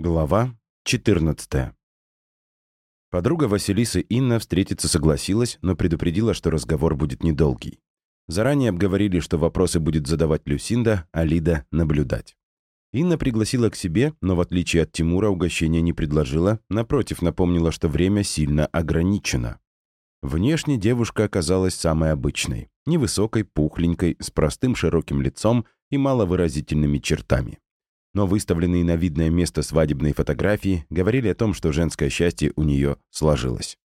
Глава 14 Подруга Василисы Инна встретиться согласилась, но предупредила, что разговор будет недолгий. Заранее обговорили, что вопросы будет задавать Люсинда, а Лида — наблюдать. Инна пригласила к себе, но в отличие от Тимура угощения не предложила, напротив, напомнила, что время сильно ограничено. Внешне девушка оказалась самой обычной, невысокой, пухленькой, с простым широким лицом и маловыразительными чертами но выставленные на видное место свадебные фотографии говорили о том, что женское счастье у нее сложилось.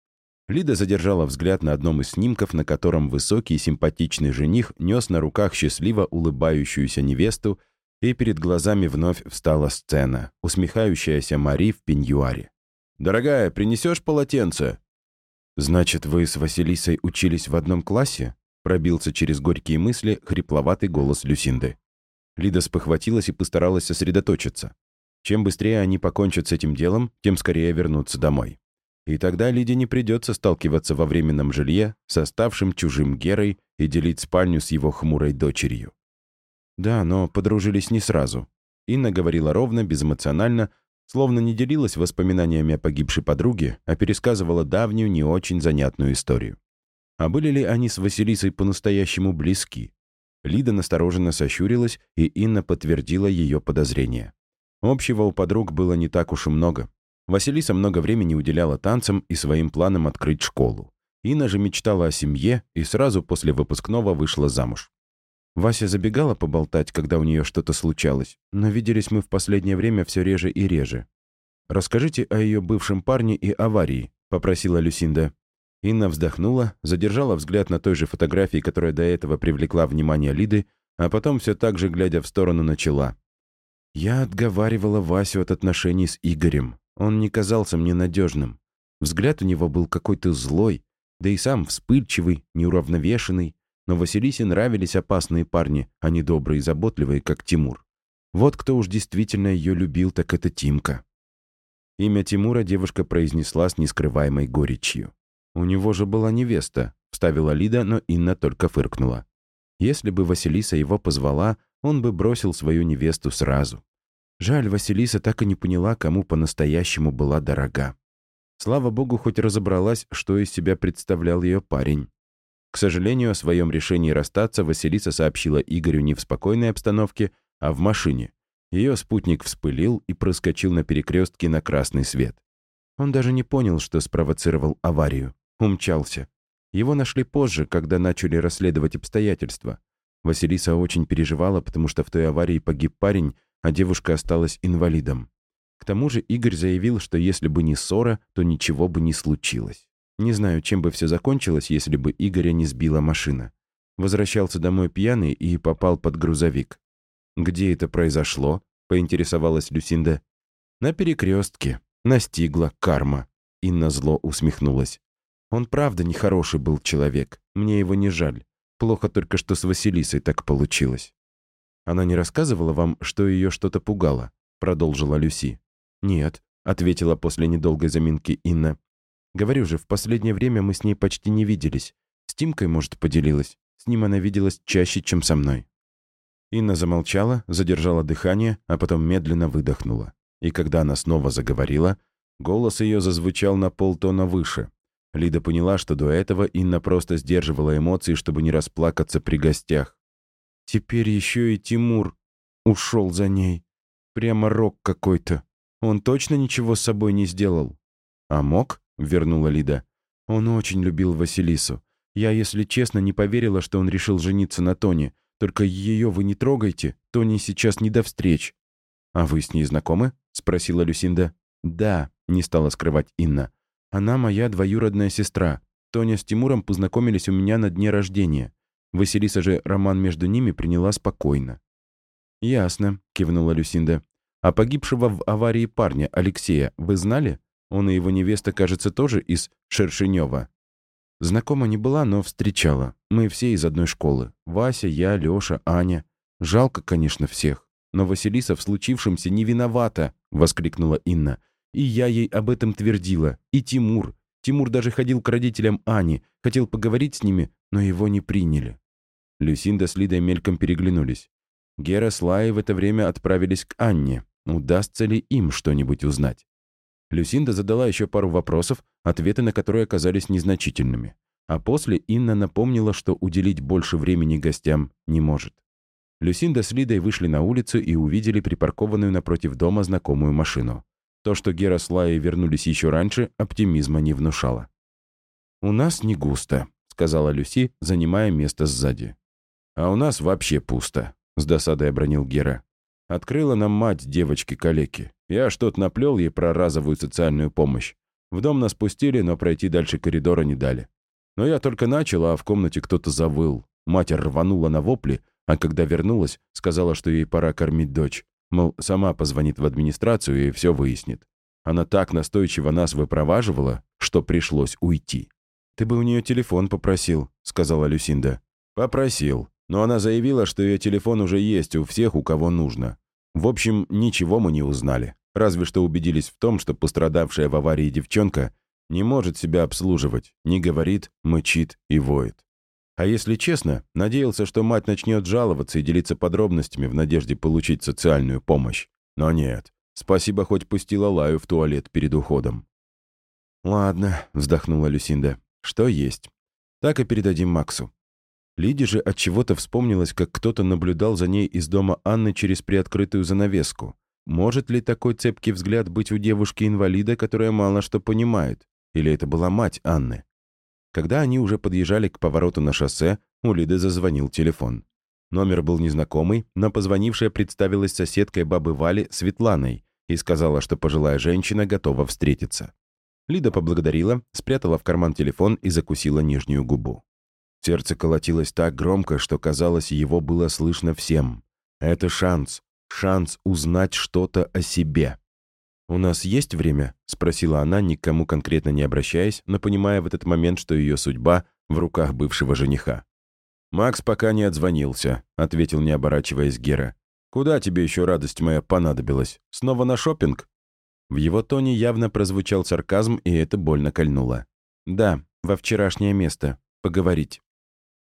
Лида задержала взгляд на одном из снимков, на котором высокий и симпатичный жених нес на руках счастливо улыбающуюся невесту, и перед глазами вновь встала сцена, усмехающаяся Мари в пеньюаре. «Дорогая, принесешь полотенце?» «Значит, вы с Василисой учились в одном классе?» пробился через горькие мысли хрипловатый голос Люсинды. Лида спохватилась и постаралась сосредоточиться. Чем быстрее они покончат с этим делом, тем скорее вернутся домой. И тогда Лиде не придется сталкиваться во временном жилье с оставшим чужим Герой и делить спальню с его хмурой дочерью. Да, но подружились не сразу. Инна говорила ровно, безэмоционально, словно не делилась воспоминаниями о погибшей подруге, а пересказывала давнюю, не очень занятную историю. А были ли они с Василисой по-настоящему близки? Лида настороженно сощурилась, и Инна подтвердила ее подозрения. Общего у подруг было не так уж и много. Василиса много времени уделяла танцам и своим планам открыть школу. Инна же мечтала о семье и сразу после выпускного вышла замуж. Вася забегала поболтать, когда у нее что-то случалось, но виделись мы в последнее время все реже и реже. «Расскажите о ее бывшем парне и аварии», — попросила Люсинда. Инна вздохнула, задержала взгляд на той же фотографии, которая до этого привлекла внимание Лиды, а потом все так же, глядя в сторону, начала. «Я отговаривала Васю от отношений с Игорем. Он не казался мне надежным. Взгляд у него был какой-то злой, да и сам вспыльчивый, неуравновешенный. Но Василисе нравились опасные парни, а не добрые и заботливые, как Тимур. Вот кто уж действительно ее любил, так это Тимка». Имя Тимура девушка произнесла с нескрываемой горечью. «У него же была невеста», — вставила Лида, но Инна только фыркнула. Если бы Василиса его позвала, он бы бросил свою невесту сразу. Жаль, Василиса так и не поняла, кому по-настоящему была дорога. Слава богу, хоть разобралась, что из себя представлял ее парень. К сожалению, о своем решении расстаться Василиса сообщила Игорю не в спокойной обстановке, а в машине. Ее спутник вспылил и проскочил на перекрестке на красный свет. Он даже не понял, что спровоцировал аварию умчался. Его нашли позже, когда начали расследовать обстоятельства. Василиса очень переживала, потому что в той аварии погиб парень, а девушка осталась инвалидом. К тому же Игорь заявил, что если бы не ссора, то ничего бы не случилось. Не знаю, чем бы все закончилось, если бы Игоря не сбила машина. Возвращался домой пьяный и попал под грузовик. «Где это произошло?» — поинтересовалась Люсинда. «На перекрестке. Настигла карма». Инна зло усмехнулась. Он правда нехороший был человек. Мне его не жаль. Плохо только, что с Василисой так получилось. Она не рассказывала вам, что ее что-то пугало? Продолжила Люси. Нет, ответила после недолгой заминки Инна. Говорю же, в последнее время мы с ней почти не виделись. С Тимкой, может, поделилась. С ним она виделась чаще, чем со мной. Инна замолчала, задержала дыхание, а потом медленно выдохнула. И когда она снова заговорила, голос ее зазвучал на полтона выше, Лида поняла, что до этого Инна просто сдерживала эмоции, чтобы не расплакаться при гостях. Теперь еще и Тимур ушел за ней. Прямо рок какой-то. Он точно ничего с собой не сделал. «А мог?» — вернула Лида. «Он очень любил Василису. Я, если честно, не поверила, что он решил жениться на Тоне. Только ее вы не трогайте. Тони сейчас не до встреч». «А вы с ней знакомы?» — спросила Люсинда. «Да», — не стала скрывать Инна. Она моя двоюродная сестра. Тоня с Тимуром познакомились у меня на дне рождения. Василиса же роман между ними приняла спокойно. «Ясно», — кивнула Люсинда. «А погибшего в аварии парня, Алексея, вы знали? Он и его невеста, кажется, тоже из Шершенева». Знакома не была, но встречала. Мы все из одной школы. Вася, я, Лёша, Аня. Жалко, конечно, всех. Но Василиса в случившемся не виновата, — воскликнула Инна. И я ей об этом твердила. И Тимур. Тимур даже ходил к родителям Ани, хотел поговорить с ними, но его не приняли. Люсинда с Лидой мельком переглянулись. Гера с Лаей в это время отправились к Анне. удастся ли им что-нибудь узнать. Люсинда задала еще пару вопросов, ответы на которые оказались незначительными. А после Инна напомнила, что уделить больше времени гостям не может. Люсинда с Лидой вышли на улицу и увидели припаркованную напротив дома знакомую машину. То, что Гера с Лаей вернулись еще раньше, оптимизма не внушало. «У нас не густо», — сказала Люси, занимая место сзади. «А у нас вообще пусто», — с досадой обронил Гера. «Открыла нам мать девочки-калеки. Я что-то наплел ей про разовую социальную помощь. В дом нас пустили, но пройти дальше коридора не дали. Но я только начал, а в комнате кто-то завыл. Мать рванула на вопли, а когда вернулась, сказала, что ей пора кормить дочь. Мол, сама позвонит в администрацию и все выяснит. Она так настойчиво нас выпроваживала, что пришлось уйти. «Ты бы у нее телефон попросил», — сказала Люсинда. «Попросил. Но она заявила, что ее телефон уже есть у всех, у кого нужно. В общем, ничего мы не узнали. Разве что убедились в том, что пострадавшая в аварии девчонка не может себя обслуживать, не говорит, мычит и воет. А если честно, надеялся, что мать начнет жаловаться и делиться подробностями в надежде получить социальную помощь. Но нет. Спасибо, хоть пустила Лаю в туалет перед уходом. «Ладно», — вздохнула Люсинда. «Что есть. Так и передадим Максу». Лиде же от чего то вспомнилось, как кто-то наблюдал за ней из дома Анны через приоткрытую занавеску. Может ли такой цепкий взгляд быть у девушки-инвалида, которая мало что понимает? Или это была мать Анны? Когда они уже подъезжали к повороту на шоссе, у Лиды зазвонил телефон. Номер был незнакомый, но позвонившая представилась соседкой бабы Вали Светланой и сказала, что пожилая женщина готова встретиться. Лида поблагодарила, спрятала в карман телефон и закусила нижнюю губу. Сердце колотилось так громко, что, казалось, его было слышно всем. Это шанс, шанс узнать что-то о себе. «У нас есть время?» — спросила она, никому конкретно не обращаясь, но понимая в этот момент, что ее судьба в руках бывшего жениха. «Макс пока не отзвонился», — ответил, не оборачиваясь Гера. «Куда тебе еще радость моя понадобилась? Снова на шопинг? В его тоне явно прозвучал сарказм, и это больно кольнуло. «Да, во вчерашнее место. Поговорить».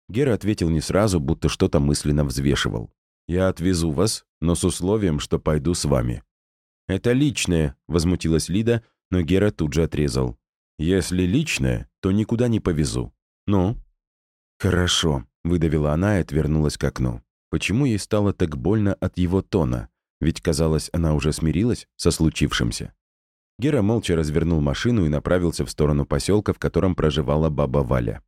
Гера ответил не сразу, будто что-то мысленно взвешивал. «Я отвезу вас, но с условием, что пойду с вами. «Это личное», — возмутилась Лида, но Гера тут же отрезал. «Если личное, то никуда не повезу. Ну?» «Хорошо», — выдавила она и отвернулась к окну. Почему ей стало так больно от его тона? Ведь, казалось, она уже смирилась со случившимся. Гера молча развернул машину и направился в сторону поселка, в котором проживала баба Валя.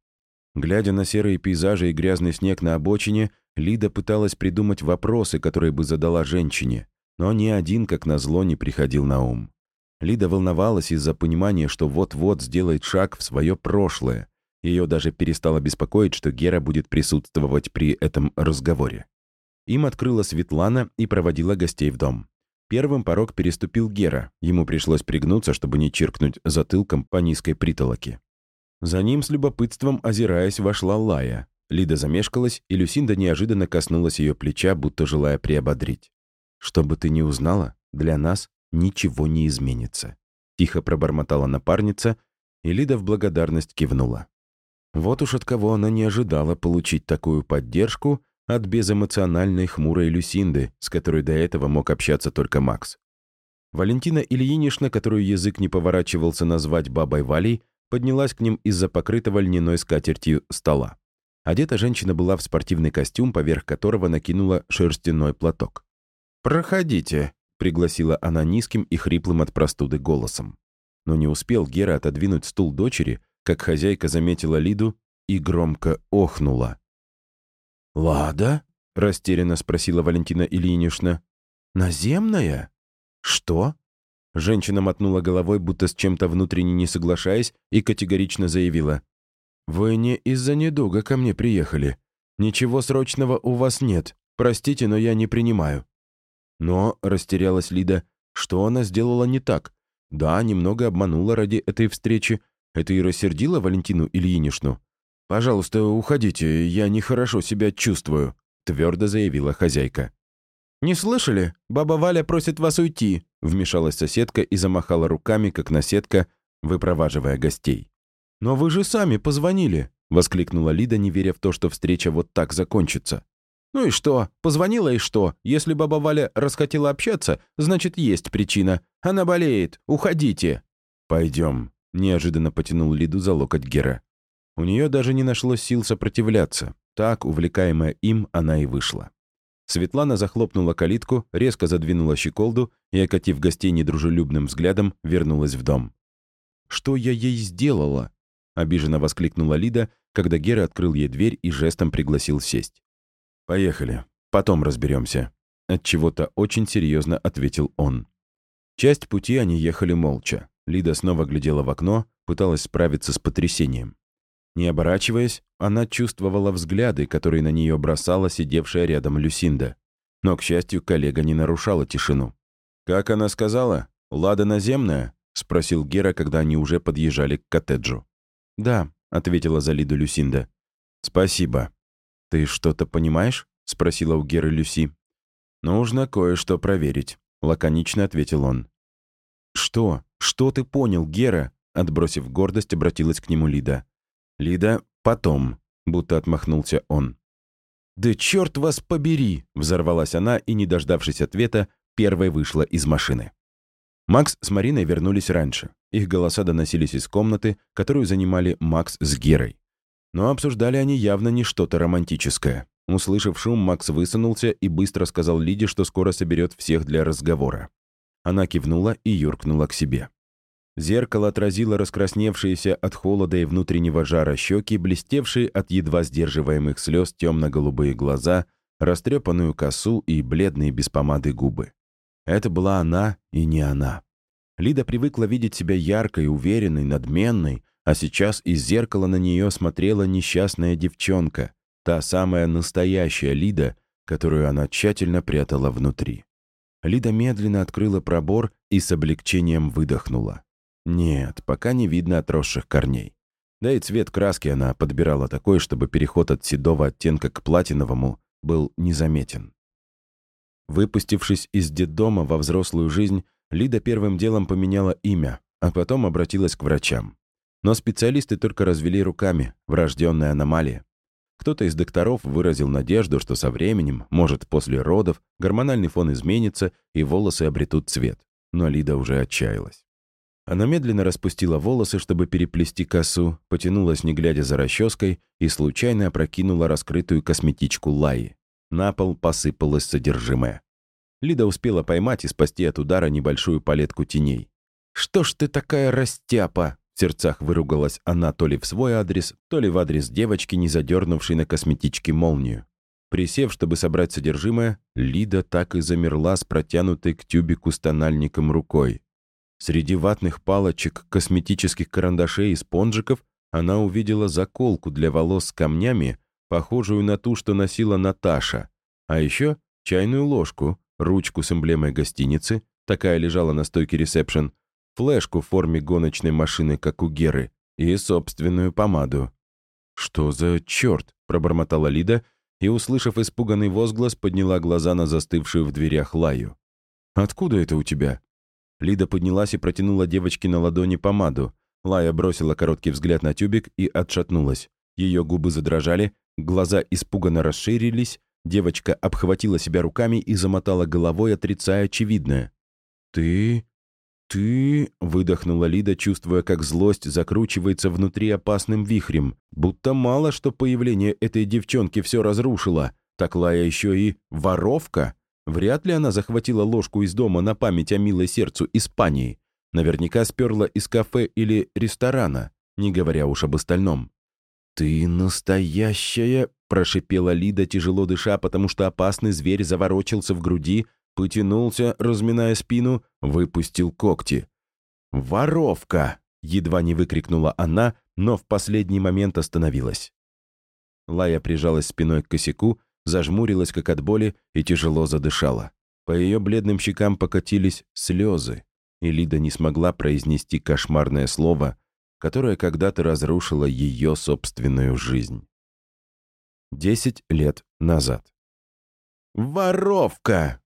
Глядя на серые пейзажи и грязный снег на обочине, Лида пыталась придумать вопросы, которые бы задала женщине но ни один, как назло, не приходил на ум. Лида волновалась из-за понимания, что вот-вот сделает шаг в свое прошлое. Ее даже перестало беспокоить, что Гера будет присутствовать при этом разговоре. Им открыла Светлана и проводила гостей в дом. Первым порог переступил Гера. Ему пришлось пригнуться, чтобы не чиркнуть затылком по низкой притолоке. За ним с любопытством, озираясь, вошла Лая. Лида замешкалась, и Люсинда неожиданно коснулась ее плеча, будто желая приободрить. «Что бы ты ни узнала, для нас ничего не изменится», — тихо пробормотала напарница, и Лида в благодарность кивнула. Вот уж от кого она не ожидала получить такую поддержку от безэмоциональной хмурой Люсинды, с которой до этого мог общаться только Макс. Валентина Ильинична, которую язык не поворачивался назвать бабой Валей, поднялась к ним из-за покрытого льняной скатертью стола. Одета женщина была в спортивный костюм, поверх которого накинула шерстяной платок. «Проходите», — пригласила она низким и хриплым от простуды голосом. Но не успел Гера отодвинуть стул дочери, как хозяйка заметила Лиду и громко охнула. «Лада?» — растерянно спросила Валентина Ильинична. «Наземная? Что?» Женщина мотнула головой, будто с чем-то внутренне не соглашаясь, и категорично заявила. «Вы не из-за недуга ко мне приехали. Ничего срочного у вас нет. Простите, но я не принимаю». Но, растерялась Лида, что она сделала не так? Да, немного обманула ради этой встречи. Это и рассердило Валентину Ильиничну. «Пожалуйста, уходите, я нехорошо себя чувствую», — твердо заявила хозяйка. «Не слышали? Баба Валя просит вас уйти», — вмешалась соседка и замахала руками, как наседка, выпроваживая гостей. «Но вы же сами позвонили», — воскликнула Лида, не веря в то, что встреча вот так закончится. «Ну и что? Позвонила и что? Если баба Валя расхотела общаться, значит, есть причина. Она болеет. Уходите». «Пойдем», — неожиданно потянул Лиду за локоть Гера. У нее даже не нашлось сил сопротивляться. Так, увлекаемая им, она и вышла. Светлана захлопнула калитку, резко задвинула щеколду и, окатив гостей недружелюбным взглядом, вернулась в дом. «Что я ей сделала?» — обиженно воскликнула Лида, когда Гера открыл ей дверь и жестом пригласил сесть. «Поехали. Потом разберемся. Отчего-то очень серьезно ответил он. Часть пути они ехали молча. Лида снова глядела в окно, пыталась справиться с потрясением. Не оборачиваясь, она чувствовала взгляды, которые на нее бросала сидевшая рядом Люсинда. Но, к счастью, коллега не нарушала тишину. «Как она сказала? Лада наземная?» — спросил Гера, когда они уже подъезжали к коттеджу. «Да», — ответила за Лиду Люсинда. «Спасибо. Ты что-то понимаешь?» — спросила у Геры Люси. «Нужно кое-что проверить», — лаконично ответил он. «Что? Что ты понял, Гера?» Отбросив гордость, обратилась к нему Лида. «Лида, потом», — будто отмахнулся он. «Да черт вас побери!» — взорвалась она и, не дождавшись ответа, первой вышла из машины. Макс с Мариной вернулись раньше. Их голоса доносились из комнаты, которую занимали Макс с Герой. Но обсуждали они явно не что-то романтическое. Услышав шум, Макс высунулся и быстро сказал Лиде, что скоро соберет всех для разговора. Она кивнула и юркнула к себе. Зеркало отразило раскрасневшиеся от холода и внутреннего жара щеки, блестевшие от едва сдерживаемых слез темно-голубые глаза, растрепанную косу и бледные без помады губы. Это была она и не она. Лида привыкла видеть себя яркой, уверенной, надменной, а сейчас из зеркала на нее смотрела несчастная девчонка, та самая настоящая Лида, которую она тщательно прятала внутри. Лида медленно открыла пробор и с облегчением выдохнула. Нет, пока не видно отросших корней. Да и цвет краски она подбирала такой, чтобы переход от седого оттенка к платиновому был незаметен. Выпустившись из детдома во взрослую жизнь, Лида первым делом поменяла имя, а потом обратилась к врачам. Но специалисты только развели руками, врожденная аномалия. Кто-то из докторов выразил надежду, что со временем, может, после родов, гормональный фон изменится и волосы обретут цвет. Но Лида уже отчаялась. Она медленно распустила волосы, чтобы переплести косу, потянулась, не глядя за расческой, и случайно опрокинула раскрытую косметичку Лаи. На пол посыпалось содержимое. Лида успела поймать и спасти от удара небольшую палетку теней. «Что ж ты такая растяпа?» В сердцах выругалась она то ли в свой адрес, то ли в адрес девочки, не задернувшей на косметичке молнию. Присев, чтобы собрать содержимое, Лида так и замерла с протянутой к тюбику с тональником рукой. Среди ватных палочек, косметических карандашей и спонжиков она увидела заколку для волос с камнями, похожую на ту, что носила Наташа, а еще чайную ложку, ручку с эмблемой гостиницы, такая лежала на стойке ресепшн, флешку в форме гоночной машины, как у Геры, и собственную помаду. «Что за черт?» — пробормотала Лида и, услышав испуганный возглас, подняла глаза на застывшую в дверях Лаю. «Откуда это у тебя?» Лида поднялась и протянула девочке на ладони помаду. Лая бросила короткий взгляд на тюбик и отшатнулась. Ее губы задрожали, глаза испуганно расширились, девочка обхватила себя руками и замотала головой, отрицая очевидное. «Ты... ты...» — выдохнула Лида, чувствуя, как злость закручивается внутри опасным вихрем. Будто мало что появление этой девчонки все разрушило. Так Лая еще и воровка. Вряд ли она захватила ложку из дома на память о милой сердцу Испании. Наверняка сперла из кафе или ресторана, не говоря уж об остальном. «Ты настоящая!» — прошипела Лида, тяжело дыша, потому что опасный зверь заворочился в груди, потянулся, разминая спину, выпустил когти. «Воровка!» — едва не выкрикнула она, но в последний момент остановилась. Лая прижалась спиной к косяку, зажмурилась как от боли и тяжело задышала. По ее бледным щекам покатились слезы, и Лида не смогла произнести кошмарное слово, которое когда-то разрушило ее собственную жизнь. Десять лет назад. «Воровка!»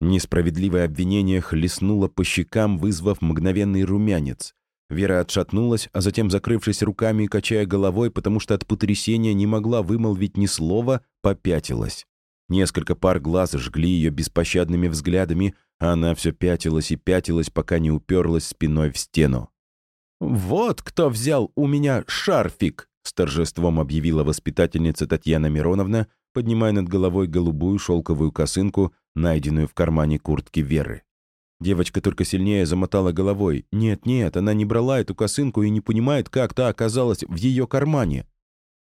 Несправедливое обвинение хлестнуло по щекам, вызвав мгновенный румянец. Вера отшатнулась, а затем, закрывшись руками и качая головой, потому что от потрясения не могла вымолвить ни слова, попятилась. Несколько пар глаз жгли ее беспощадными взглядами, а она все пятилась и пятилась, пока не уперлась спиной в стену. «Вот кто взял у меня шарфик!» — с торжеством объявила воспитательница Татьяна Мироновна, поднимая над головой голубую шелковую косынку, найденную в кармане куртки Веры. Девочка только сильнее замотала головой. Нет-нет, она не брала эту косынку и не понимает, как та оказалась в ее кармане.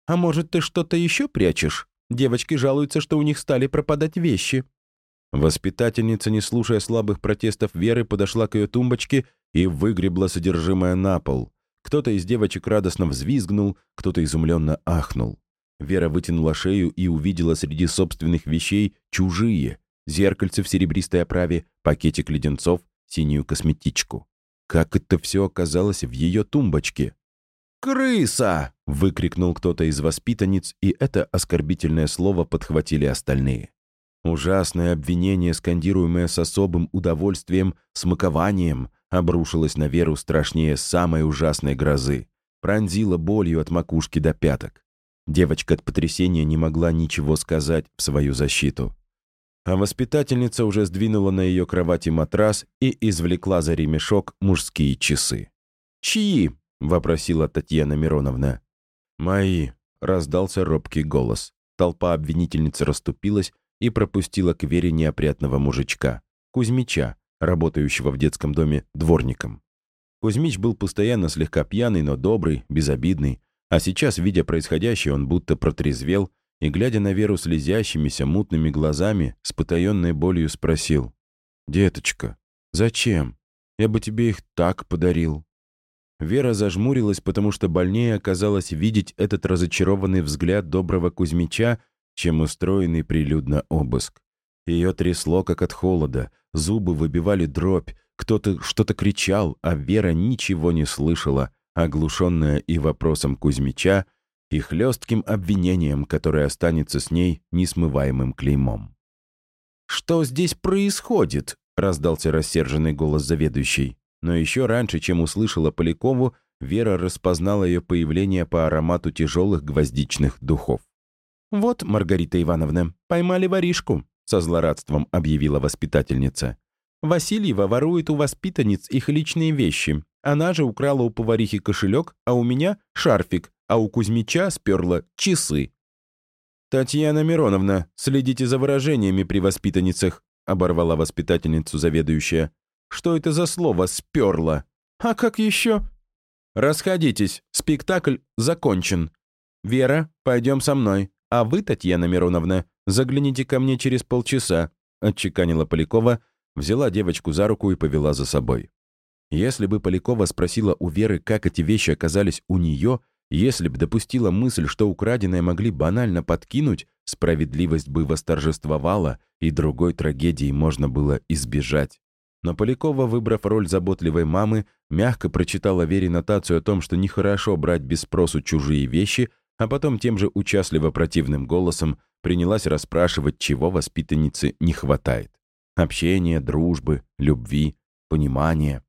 «А может, ты что-то еще прячешь? Девочки жалуются, что у них стали пропадать вещи». Воспитательница, не слушая слабых протестов Веры, подошла к ее тумбочке и выгребла содержимое на пол. Кто-то из девочек радостно взвизгнул, кто-то изумленно ахнул. Вера вытянула шею и увидела среди собственных вещей чужие, зеркальце в серебристой оправе, пакетик леденцов, синюю косметичку. Как это все оказалось в ее тумбочке? «Крыса!» — выкрикнул кто-то из воспитанниц, и это оскорбительное слово подхватили остальные. Ужасное обвинение, скандируемое с особым удовольствием, смакованием, обрушилось на Веру страшнее самой ужасной грозы, пронзило болью от макушки до пяток. Девочка от потрясения не могла ничего сказать в свою защиту а воспитательница уже сдвинула на ее кровати матрас и извлекла за ремешок мужские часы. «Чьи?» — вопросила Татьяна Мироновна. «Мои», — раздался робкий голос. Толпа обвинительницы расступилась и пропустила к Вере неопрятного мужичка, Кузьмича, работающего в детском доме дворником. Кузьмич был постоянно слегка пьяный, но добрый, безобидный, а сейчас, видя происходящее, он будто протрезвел и, глядя на Веру слезящимися мутными глазами, с потаенной болью спросил. «Деточка, зачем? Я бы тебе их так подарил». Вера зажмурилась, потому что больнее оказалось видеть этот разочарованный взгляд доброго Кузьмича, чем устроенный прилюдно обыск. Ее трясло, как от холода, зубы выбивали дробь, кто-то что-то кричал, а Вера ничего не слышала, оглушенная и вопросом Кузьмича, и хлестким обвинением, которое останется с ней несмываемым клеймом. «Что здесь происходит?» — раздался рассерженный голос заведующей. Но еще раньше, чем услышала Полякову, Вера распознала ее появление по аромату тяжелых гвоздичных духов. «Вот, Маргарита Ивановна, поймали воришку», — со злорадством объявила воспитательница. «Васильева ворует у воспитанниц их личные вещи. Она же украла у поварихи кошелек, а у меня — шарфик, а у Кузьмича сперла часы. «Татьяна Мироновна, следите за выражениями при воспитанницах», оборвала воспитательницу заведующая. «Что это за слово «сперла»?» «А как еще?» «Расходитесь, спектакль закончен. Вера, пойдем со мной. А вы, Татьяна Мироновна, загляните ко мне через полчаса», отчеканила Полякова, взяла девочку за руку и повела за собой. Если бы Полякова спросила у Веры, как эти вещи оказались у нее, если б допустила мысль, что украденное могли банально подкинуть, справедливость бы восторжествовала, и другой трагедии можно было избежать. Но Полякова, выбрав роль заботливой мамы, мягко прочитала Вере нотацию о том, что нехорошо брать без спросу чужие вещи, а потом тем же участливо противным голосом принялась расспрашивать, чего воспитаннице не хватает. Общения, дружбы, любви, понимания.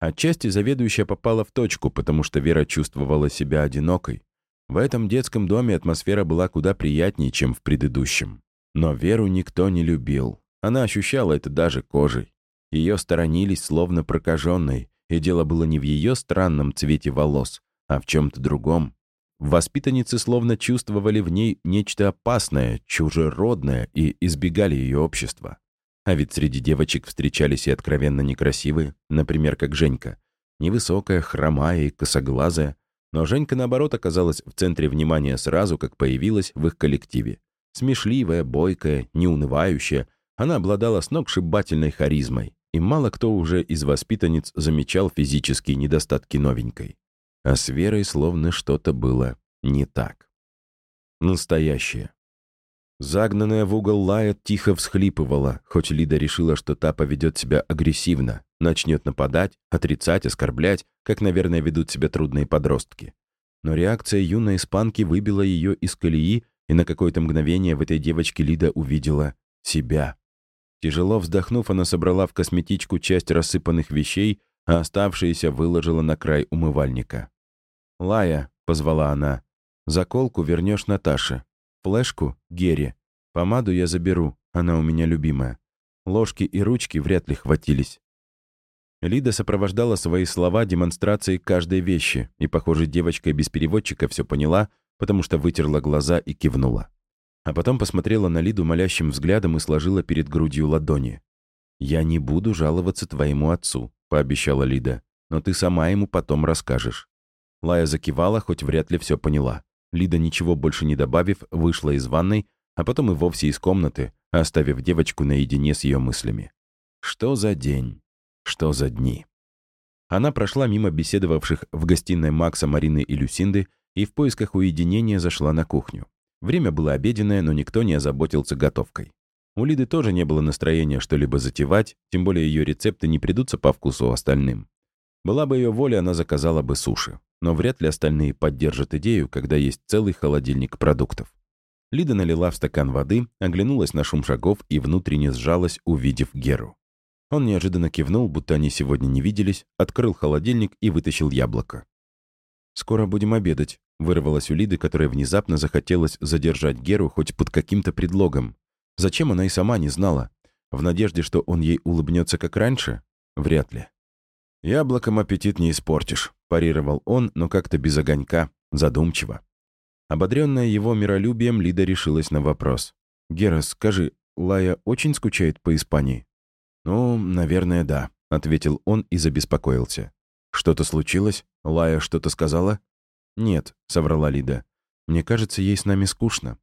Отчасти заведующая попала в точку, потому что Вера чувствовала себя одинокой. В этом детском доме атмосфера была куда приятнее, чем в предыдущем. Но Веру никто не любил. Она ощущала это даже кожей. Ее сторонились словно прокаженной, и дело было не в ее странном цвете волос, а в чем-то другом. Воспитанницы словно чувствовали в ней нечто опасное, чужеродное и избегали ее общества. А ведь среди девочек встречались и откровенно некрасивые, например, как Женька. Невысокая, хромая и косоглазая. Но Женька, наоборот, оказалась в центре внимания сразу, как появилась в их коллективе. Смешливая, бойкая, неунывающая, она обладала сногсшибательной харизмой, и мало кто уже из воспитанниц замечал физические недостатки новенькой. А с Верой словно что-то было не так. Настоящее. Загнанная в угол Лая тихо всхлипывала, хоть Лида решила, что та поведет себя агрессивно, начнет нападать, отрицать, оскорблять, как, наверное, ведут себя трудные подростки. Но реакция юной испанки выбила ее из колеи, и на какое-то мгновение в этой девочке Лида увидела себя. Тяжело вздохнув, она собрала в косметичку часть рассыпанных вещей, а оставшиеся выложила на край умывальника. «Лая», — позвала она, — «заколку вернешь Наташе, флешку — Гере, помаду я заберу, она у меня любимая. Ложки и ручки вряд ли хватились». Лида сопровождала свои слова демонстрацией каждой вещи, и, похоже, девочка без переводчика все поняла, потому что вытерла глаза и кивнула. А потом посмотрела на Лиду молящим взглядом и сложила перед грудью ладони. «Я не буду жаловаться твоему отцу», — пообещала Лида, «но ты сама ему потом расскажешь». Лая закивала, хоть вряд ли все поняла. Лида, ничего больше не добавив, вышла из ванной, а потом и вовсе из комнаты, оставив девочку наедине с ее мыслями. Что за день? Что за дни? Она прошла мимо беседовавших в гостиной Макса, Марины и Люсинды и в поисках уединения зашла на кухню. Время было обеденное, но никто не озаботился готовкой. У Лиды тоже не было настроения что-либо затевать, тем более ее рецепты не придутся по вкусу остальным. Была бы ее воля, она заказала бы суши. Но вряд ли остальные поддержат идею, когда есть целый холодильник продуктов. Лида налила в стакан воды, оглянулась на шум шагов и внутренне сжалась, увидев Геру. Он неожиданно кивнул, будто они сегодня не виделись, открыл холодильник и вытащил яблоко. «Скоро будем обедать», — вырвалась у Лиды, которая внезапно захотелось задержать Геру хоть под каким-то предлогом. Зачем она и сама не знала? В надежде, что он ей улыбнется как раньше? Вряд ли. «Яблоком аппетит не испортишь», — парировал он, но как-то без огонька, задумчиво. Ободренная его миролюбием, Лида решилась на вопрос. «Гера, скажи, Лая очень скучает по Испании?» «Ну, наверное, да», — ответил он и забеспокоился. «Что-то случилось? Лая что-то сказала?» «Нет», — соврала Лида. «Мне кажется, ей с нами скучно».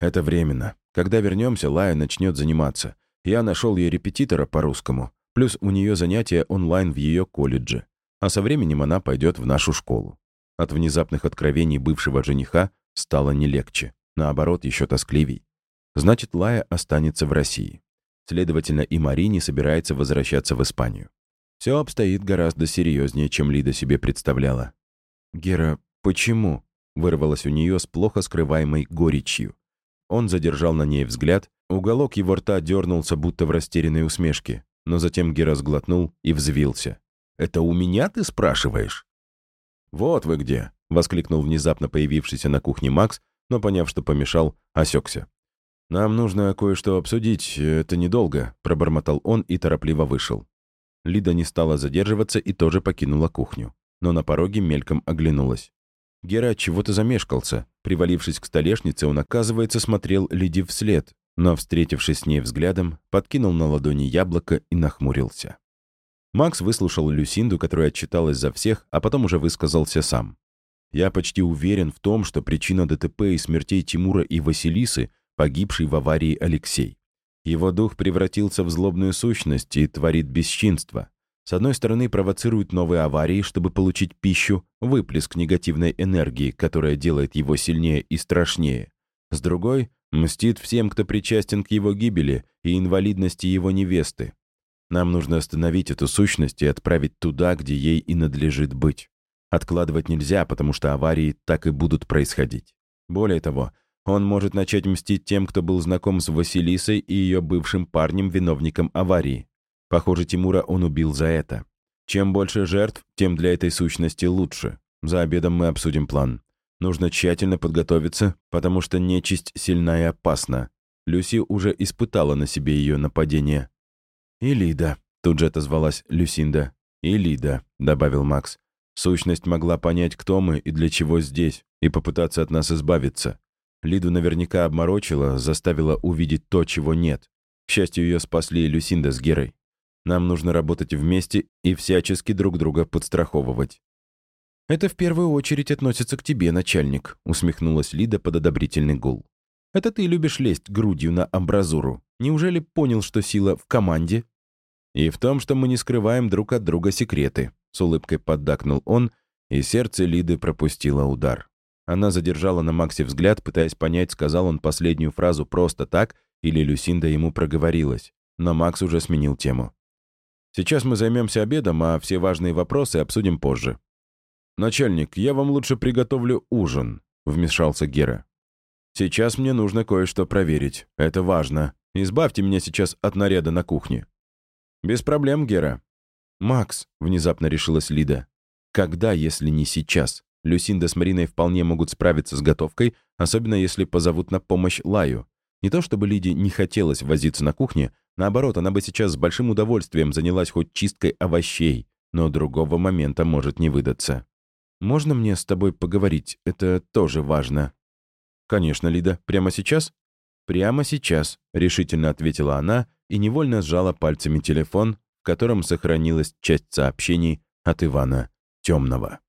«Это временно. Когда вернемся, Лая начнет заниматься. Я нашел ей репетитора по-русскому. Плюс у нее занятия онлайн в ее колледже. А со временем она пойдет в нашу школу. От внезапных откровений бывшего жениха стало не легче. Наоборот, еще тоскливей. Значит, Лая останется в России. Следовательно, и Мари не собирается возвращаться в Испанию. Все обстоит гораздо серьезнее, чем Лида себе представляла. «Гера, почему?» — вырвалось у нее с плохо скрываемой горечью. Он задержал на ней взгляд, уголок его рта дернулся, будто в растерянной усмешке, но затем Гера сглотнул и взвился. «Это у меня ты спрашиваешь?» «Вот вы где!» — воскликнул внезапно появившийся на кухне Макс, но, поняв, что помешал, осекся. «Нам нужно кое-что обсудить, это недолго», — пробормотал он и торопливо вышел. Лида не стала задерживаться и тоже покинула кухню, но на пороге мельком оглянулась. Гера чего-то замешкался. Привалившись к столешнице, он, оказывается, смотрел Лиде вслед, но, встретившись с ней взглядом, подкинул на ладони яблоко и нахмурился. Макс выслушал Люсинду, которая отчиталась за всех, а потом уже высказался сам. «Я почти уверен в том, что причина ДТП и смертей Тимура и Василисы — погибший в аварии Алексей. Его дух превратился в злобную сущность и творит бесчинство. С одной стороны, провоцирует новые аварии, чтобы получить пищу, выплеск негативной энергии, которая делает его сильнее и страшнее. С другой, мстит всем, кто причастен к его гибели и инвалидности его невесты. Нам нужно остановить эту сущность и отправить туда, где ей и надлежит быть. Откладывать нельзя, потому что аварии так и будут происходить. Более того, он может начать мстить тем, кто был знаком с Василисой и ее бывшим парнем, виновником аварии. Похоже, Тимура он убил за это. Чем больше жертв, тем для этой сущности лучше. За обедом мы обсудим план. Нужно тщательно подготовиться, потому что нечисть сильна и опасна. Люси уже испытала на себе ее нападение. «И Лида», — тут же отозвалась Люсинда. «И Лида», — добавил Макс. «Сущность могла понять, кто мы и для чего здесь, и попытаться от нас избавиться. Лиду наверняка обморочила, заставила увидеть то, чего нет. К счастью, ее спасли Люсинда с Герой. Нам нужно работать вместе и всячески друг друга подстраховывать». «Это в первую очередь относится к тебе, начальник», — усмехнулась Лида под одобрительный гул. «Это ты любишь лезть грудью на амбразуру. Неужели понял, что сила в команде?» «И в том, что мы не скрываем друг от друга секреты», — с улыбкой поддакнул он, и сердце Лиды пропустило удар. Она задержала на Максе взгляд, пытаясь понять, сказал он последнюю фразу просто так, или Люсинда ему проговорилась. Но Макс уже сменил тему. «Сейчас мы займемся обедом, а все важные вопросы обсудим позже». «Начальник, я вам лучше приготовлю ужин», — вмешался Гера. «Сейчас мне нужно кое-что проверить. Это важно. Избавьте меня сейчас от наряда на кухне». «Без проблем, Гера». «Макс», — внезапно решилась Лида, — «когда, если не сейчас? Люсинда с Мариной вполне могут справиться с готовкой, особенно если позовут на помощь Лаю. Не то чтобы Лиде не хотелось возиться на кухне, наоборот, она бы сейчас с большим удовольствием занялась хоть чисткой овощей, но другого момента может не выдаться. «Можно мне с тобой поговорить? Это тоже важно». «Конечно, Лида. Прямо сейчас?» «Прямо сейчас», — решительно ответила она и невольно сжала пальцами телефон, в котором сохранилась часть сообщений от Ивана Темного.